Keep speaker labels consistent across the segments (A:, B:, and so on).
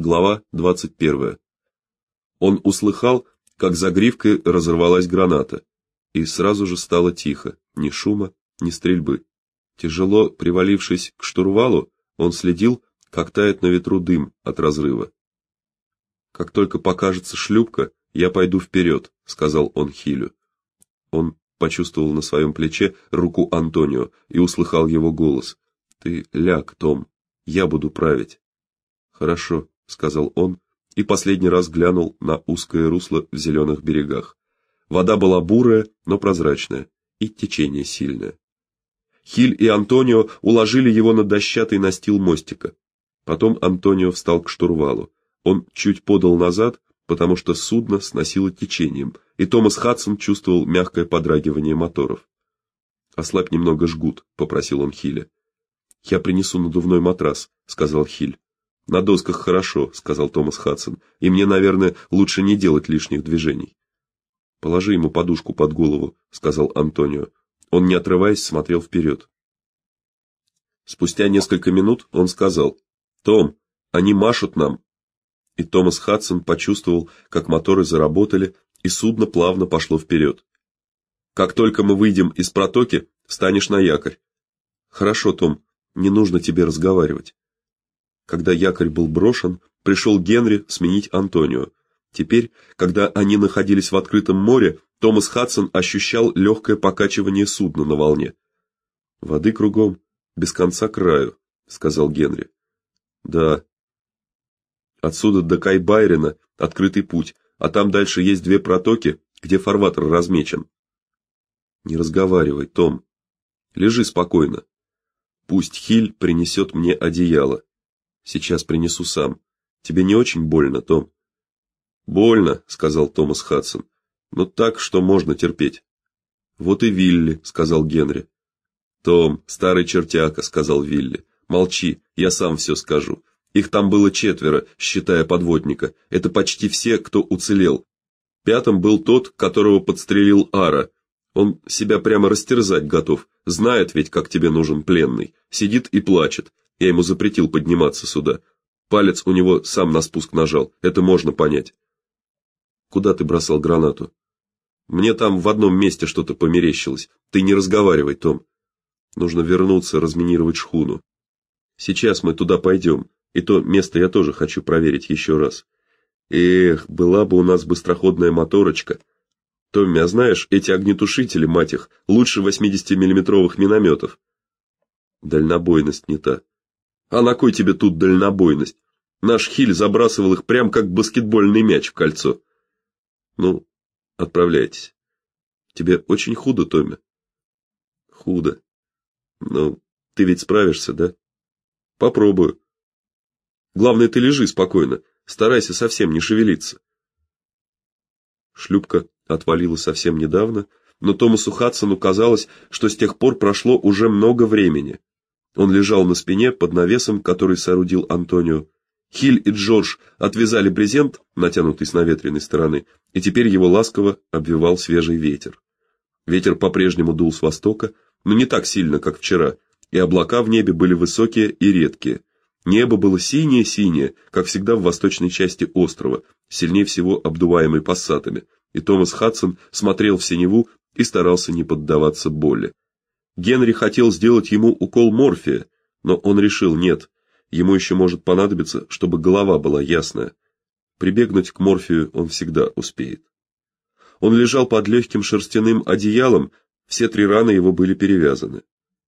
A: Глава 21. Он услыхал, как за гривкой разорвалась граната, и сразу же стало тихо, ни шума, ни стрельбы. Тяжело привалившись к штурвалу, он следил, как тает на ветру дым от разрыва. Как только покажется шлюпка, я пойду вперед», — сказал он Хилю. Он почувствовал на своем плече руку Антонио и услыхал его голос. Ты ляг, Том, я буду править. Хорошо, сказал он и последний раз глянул на узкое русло в зеленых берегах. Вода была бурая, но прозрачная, и течение сильное. Хиль и Антонио уложили его на дощатый настил мостика. Потом Антонио встал к штурвалу. Он чуть подал назад, потому что судно сносило течением, и Томас Хадсон чувствовал мягкое подрагивание моторов. "Ослабь немного жгут", попросил он Хиля. "Я принесу надувной матрас", сказал Хиль. На досках хорошо, сказал Томас Хадсон. И мне, наверное, лучше не делать лишних движений. Положи ему подушку под голову, сказал Антонио. Он, не отрываясь, смотрел вперед. Спустя несколько минут он сказал: "Том, они машут нам". И Томас Хадсон почувствовал, как моторы заработали, и судно плавно пошло вперед. Как только мы выйдем из протоки, станешь на якорь. Хорошо, Том, не нужно тебе разговаривать. Когда якорь был брошен, пришел Генри сменить Антонио. Теперь, когда они находились в открытом море, Томас Хадсон ощущал легкое покачивание судна на волне. Воды кругом, без конца краю, сказал Генри. Да. Отсюда до Кайбайрена открытый путь, а там дальше есть две протоки, где фарватер размечен. Не разговаривай, Том. Лежи спокойно. Пусть Хиль принесет мне одеяло. Сейчас принесу сам. Тебе не очень больно, Том? Больно, сказал Томас Хадсон. Но так, что можно терпеть. Вот и Вилли, сказал Генри. Том, старый чертяка, сказал Вилли. Молчи, я сам все скажу. Их там было четверо, считая подводника. Это почти все, кто уцелел. Пятым был тот, которого подстрелил Ара. Он себя прямо растерзать готов. Знает ведь, как тебе нужен пленный. Сидит и плачет. Я ему запретил подниматься сюда. Палец у него сам на спуск нажал. Это можно понять. Куда ты бросал гранату? Мне там в одном месте что-то померещилось. Ты не разговаривай, Том. Нужно вернуться, разминировать шхуну. Сейчас мы туда пойдем. И то место я тоже хочу проверить еще раз. Эх, была бы у нас быстроходная моторочка. Томми, а знаешь, эти огнетушители, мать их, лучше 80-миллиметровых минометов. Дальнобойность не та. А на кой тебе тут дальнобойность? Наш Хиль забрасывал их прям как баскетбольный мяч в кольцо. Ну, отправляйтесь. Тебе очень худо, Томми. Худо. Ну, ты ведь справишься, да? Попробую. Главное, ты лежи спокойно, старайся совсем не шевелиться. Шлюпка отвалила совсем недавно, но Томасу Хадсону казалось, что с тех пор прошло уже много времени. Он лежал на спине под навесом, который соорудил Антонио. Хиль и Джордж отвязали брезент, натянутый с наветренной стороны, и теперь его ласково обвивал свежий ветер. Ветер по-прежнему дул с востока, но не так сильно, как вчера, и облака в небе были высокие и редкие. Небо было синее-синее, как всегда в восточной части острова, сильнее всего обдуваемый пассатами, и Томас Хадсон смотрел в синеву и старался не поддаваться боли. Генри хотел сделать ему укол морфия, но он решил нет. Ему еще может понадобиться, чтобы голова была ясная. Прибегнуть к морфию он всегда успеет. Он лежал под легким шерстяным одеялом, все три раны его были перевязаны.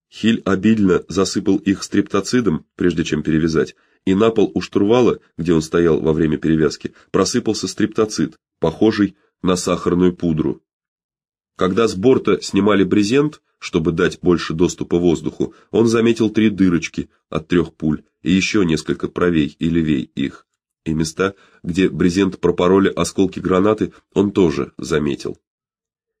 A: Хиль обильно засыпал их стрептоцидом, прежде чем перевязать, и на пол у штурвала, где он стоял во время перевязки, просыпался стрептоцид, похожий на сахарную пудру. Когда с борта снимали брезент, чтобы дать больше доступа воздуху, он заметил три дырочки от трех пуль и еще несколько правей и левей их. И места, где брезент пропороли осколки гранаты, он тоже заметил.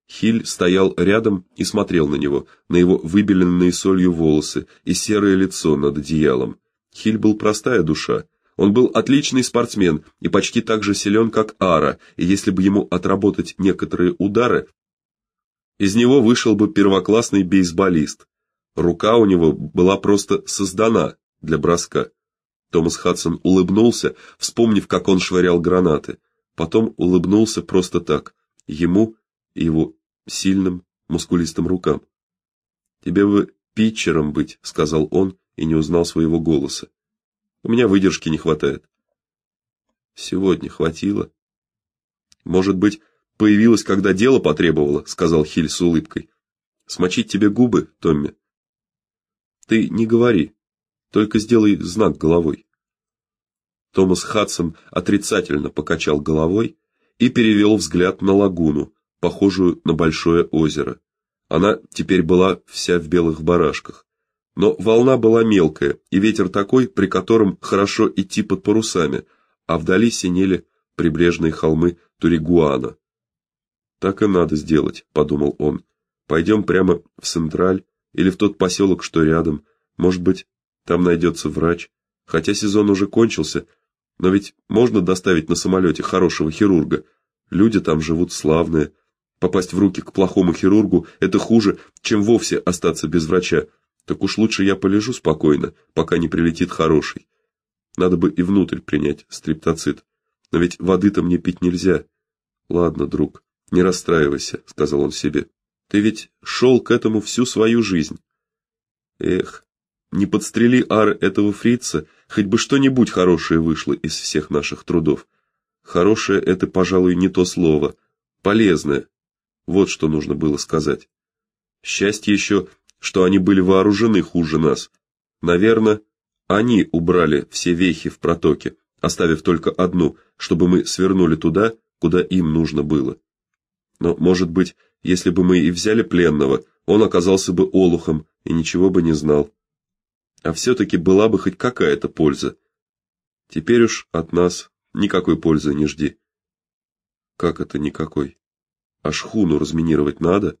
A: Хиль стоял рядом и смотрел на него, на его выбеленные солью волосы и серое лицо над одеялом. Хиль был простая душа. Он был отличный спортсмен и почти так же силен, как Ара, и если бы ему отработать некоторые удары, из него вышел бы первоклассный бейсболист. Рука у него была просто создана для броска. Томас Хадсон улыбнулся, вспомнив, как он швырял гранаты. Потом улыбнулся просто так, ему и его сильным, мускулистым рукам. Тебе бы питчером быть, сказал он и не узнал своего голоса. У меня выдержки не хватает. Сегодня хватило. Может быть, появилась, когда дело потребовало, сказал Хиль с улыбкой. Смочить тебе губы, Томми. Ты не говори, только сделай знак головой. Томас Хадсон отрицательно покачал головой и перевел взгляд на лагуну, похожую на большое озеро. Она теперь была вся в белых барашках. Но волна была мелкая, и ветер такой, при котором хорошо идти под парусами, а вдали синели прибрежные холмы Туригуана. Так и надо сделать, подумал он. Пойдем прямо в Централь или в тот поселок, что рядом. Может быть, там найдется врач. Хотя сезон уже кончился, но ведь можно доставить на самолете хорошего хирурга. Люди там живут славные. Попасть в руки к плохому хирургу это хуже, чем вовсе остаться без врача. Так уж лучше я полежу спокойно, пока не прилетит хороший. Надо бы и внутрь принять стриптоцит. Но ведь воды-то мне пить нельзя. Ладно, друг, не расстраивайся, сказал он себе. Ты ведь шел к этому всю свою жизнь. Эх, не подстрели ар этого фрица, хоть бы что-нибудь хорошее вышло из всех наших трудов. Хорошее это, пожалуй, не то слово, полезное. Вот что нужно было сказать. Счастье еще, что они были вооружены хуже нас. Наверное, они убрали все вехи в протоке, оставив только одну, чтобы мы свернули туда, куда им нужно было. Но, может быть, если бы мы и взяли пленного, он оказался бы олухом и ничего бы не знал. А все таки была бы хоть какая-то польза. Теперь уж от нас никакой пользы не жди. Как это никакой? А шхуну разминировать надо?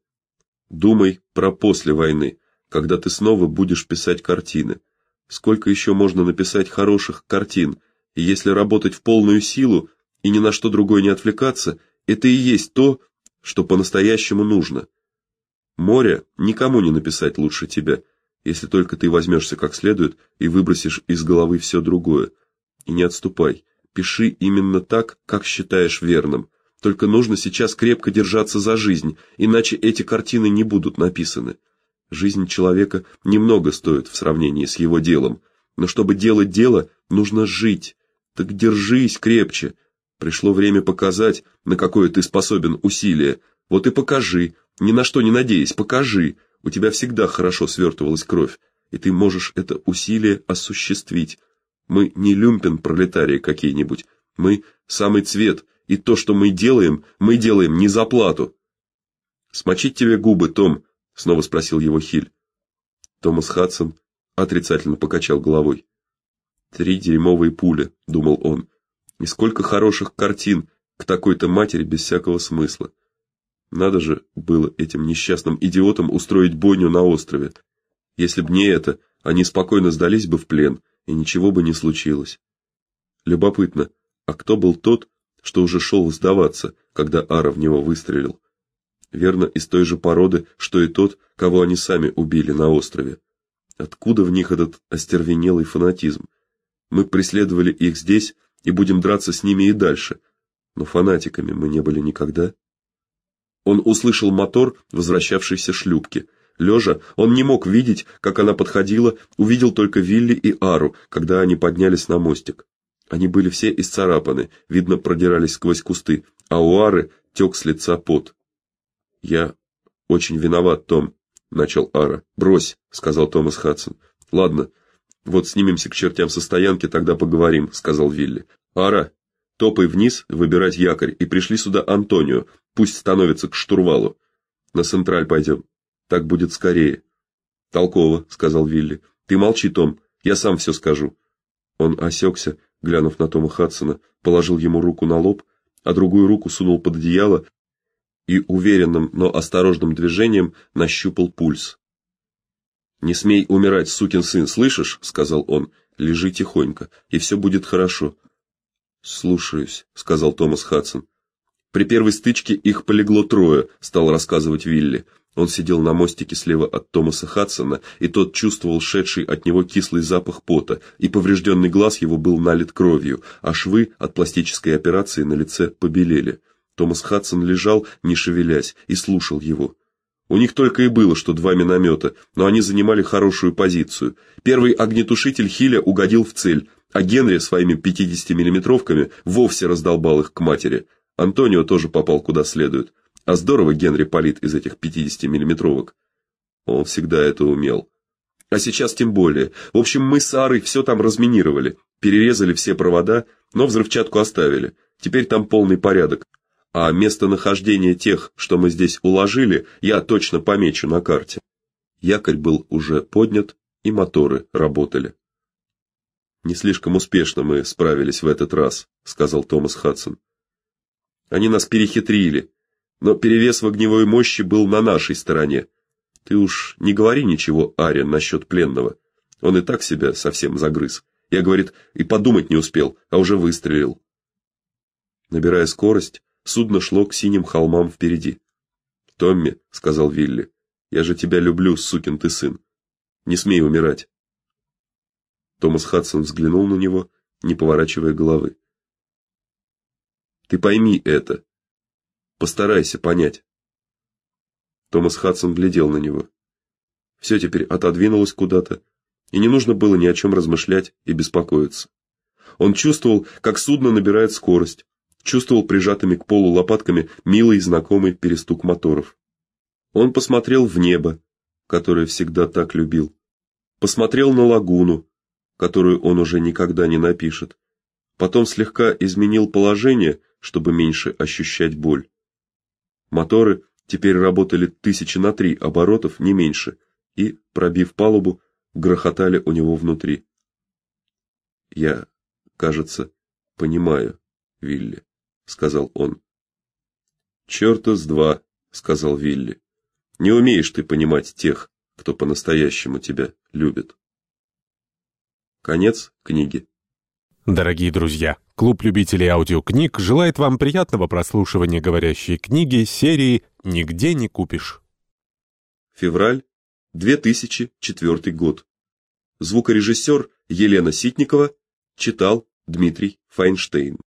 A: Думай про после войны, когда ты снова будешь писать картины. Сколько еще можно написать хороших картин, если работать в полную силу и ни на что другое не отвлекаться, это и есть то, что по-настоящему нужно. Море никому не написать лучше тебя, если только ты возьмешься как следует и выбросишь из головы все другое. И не отступай. Пиши именно так, как считаешь верным. Только нужно сейчас крепко держаться за жизнь, иначе эти картины не будут написаны. Жизнь человека немного стоит в сравнении с его делом, но чтобы делать дело, нужно жить. Так держись крепче. Пришло время показать, на какое ты способен усилие. Вот и покажи, ни на что не надейся, покажи. У тебя всегда хорошо свертывалась кровь, и ты можешь это усилие осуществить. Мы не люмпен пролетарии какие-нибудь. Мы самый цвет, и то, что мы делаем, мы делаем не за плату. Смочить тебе губы, Том, снова спросил его Хиль. Томас Хадсон отрицательно покачал головой. Три дерьмовые пули, думал он. И сколько хороших картин к такой-то матери без всякого смысла. Надо же было этим несчастным идиотам устроить бойню на острове. Если б не это, они спокойно сдались бы в плен, и ничего бы не случилось. Любопытно, а кто был тот, что уже шел сдаваться, когда Ара в него выстрелил? Верно, из той же породы, что и тот, кого они сами убили на острове. Откуда в них этот остервенелый фанатизм? Мы преследовали их здесь и будем драться с ними и дальше. Но фанатиками мы не были никогда. Он услышал мотор возвращавшейся шлюпки. Лежа, он не мог видеть, как она подходила, увидел только Вилли и Ару, когда они поднялись на мостик. Они были все исцарапаны, видно, продирались сквозь кусты, а у Ары тек с лица пот. Я очень виноват, Том, начал Ара. Брось, сказал Томас Хадсон. Ладно. Вот снимемся к чертям со стоянки, тогда поговорим, сказал Вилли. Ара, топай вниз, выбирать якорь и пришли сюда Антонио, Пусть становится к штурвалу. На централь пойдем. Так будет скорее. Толково, сказал Вилли. Ты молчи, Том, я сам все скажу. Он осекся, глянув на Тома Хадсона, положил ему руку на лоб, а другую руку сунул под одеяло и уверенным, но осторожным движением нащупал пульс. Не смей умирать, сукин сын, слышишь, сказал он. Лежи тихонько, и все будет хорошо. Слушаюсь, сказал Томас Хадсон. При первой стычке их полегло трое, стал рассказывать Вилли. Он сидел на мостике слева от Томаса Хадсона, и тот чувствовал шедший от него кислый запах пота, и поврежденный глаз его был налит кровью, а швы от пластической операции на лице побелели. Томас Хадсон лежал, не шевелясь, и слушал его. У них только и было что два миномета, но они занимали хорошую позицию. Первый огнетушитель Хиля угодил в цель, а Генри своими 50-миллиметровками вовсе раздолбал их к матери. Антонио тоже попал куда следует. А здорово Генри палит из этих 50-миллиметровок. Он всегда это умел. А сейчас тем более. В общем, мы с Сарой все там разминировали, перерезали все провода, но взрывчатку оставили. Теперь там полный порядок. А местонахождение тех, что мы здесь уложили, я точно помечу на карте. Якорь был уже поднят, и моторы работали. Не слишком успешно мы справились в этот раз, сказал Томас Хадсон. Они нас перехитрили но перевес в огневой мощи был на нашей стороне. Ты уж не говори ничего, Ария, насчет пленного. Он и так себя совсем загрыз. Я, говорит, и подумать не успел, а уже выстрелил. Набирая скорость, судно шло к синим холмам впереди. "Томми", сказал Вилли. "Я же тебя люблю, сукин ты сын. Не смей умирать". Томас Хадсон взглянул на него, не поворачивая головы. "Ты пойми это", Постарайся понять. Томас Хадсон глядел на него. Все теперь отодвинулось куда-то, и не нужно было ни о чем размышлять и беспокоиться. Он чувствовал, как судно набирает скорость, чувствовал прижатыми к полу лопатками милый знакомый перестук моторов. Он посмотрел в небо, которое всегда так любил. Посмотрел на лагуну, которую он уже никогда не напишет. Потом слегка изменил положение, чтобы меньше ощущать боль. Моторы теперь работали тысячи на три оборотов, не меньше, и, пробив палубу, грохотали у него внутри. Я, кажется, понимаю, Вилли, сказал он. «Чёрта с два, сказал Вилли. Не умеешь ты понимать тех, кто по-настоящему тебя любит. Конец книги.
B: Дорогие друзья, клуб любителей аудиокниг желает вам приятного прослушивания говорящей книги серии «Нигде не купишь».
A: Февраль 2004 год. Звукорежиссер Елена Ситникова читал Дмитрий Файнштейн.